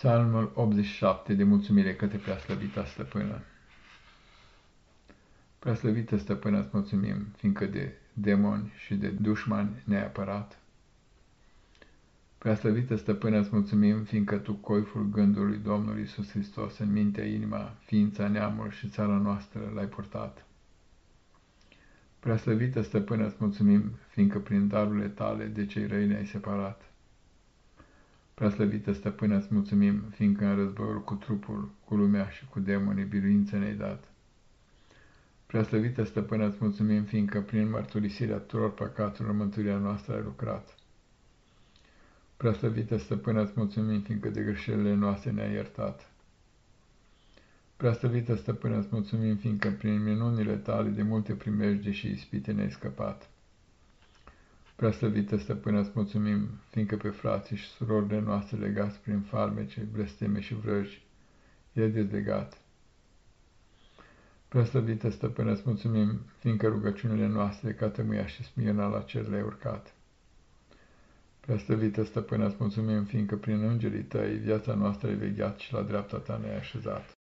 Psalmul 87 de mulțumire către Preaslăvita Stăpână. Preaslăvită Stăpână, îți mulțumim, fiindcă de demoni și de dușmani ne-ai apărat. Preaslăvită Stăpână, îți mulțumim, fiindcă Tu, coiful gândului Domnului Iisus Hristos, în mintea, inima, ființa, neamul și țara noastră l-ai purtat. Preaslăvită Stăpână, îți mulțumim, fiindcă prin darurile Tale de cei răi ne-ai separat. Preaslăvită stăpână, îți mulțumim, fiindcă în războiul cu trupul, cu lumea și cu demonii, biruință ne-ai dat. Preaslăvită stăpână, îți mulțumim, fiindcă prin mărturisirea tuturor păcatelor mântuirea noastră ai lucrat. Preaslăvită stăpână, îți mulțumim, fiindcă de greșelile noastre ne-ai iertat. Preaslăvită stăpână, îți mulțumim, fiindcă prin minunile tale de multe primejde și ispite ne-ai scăpat. Preaslăvită stăpână, îți mulțumim, fiindcă pe frații și surorile noastre legați prin farmece, blesteme și vrăji, e dezlegat. Preaslăvită stăpână, îți mulțumim, fiindcă rugăciunile noastre ca tămâia și smirna la cer le-ai urcat. Preaslăvită stăpână, îți mulțumim, fiindcă prin îngerii tăi viața noastră ai vegheat și la dreapta ta ne-ai așezat.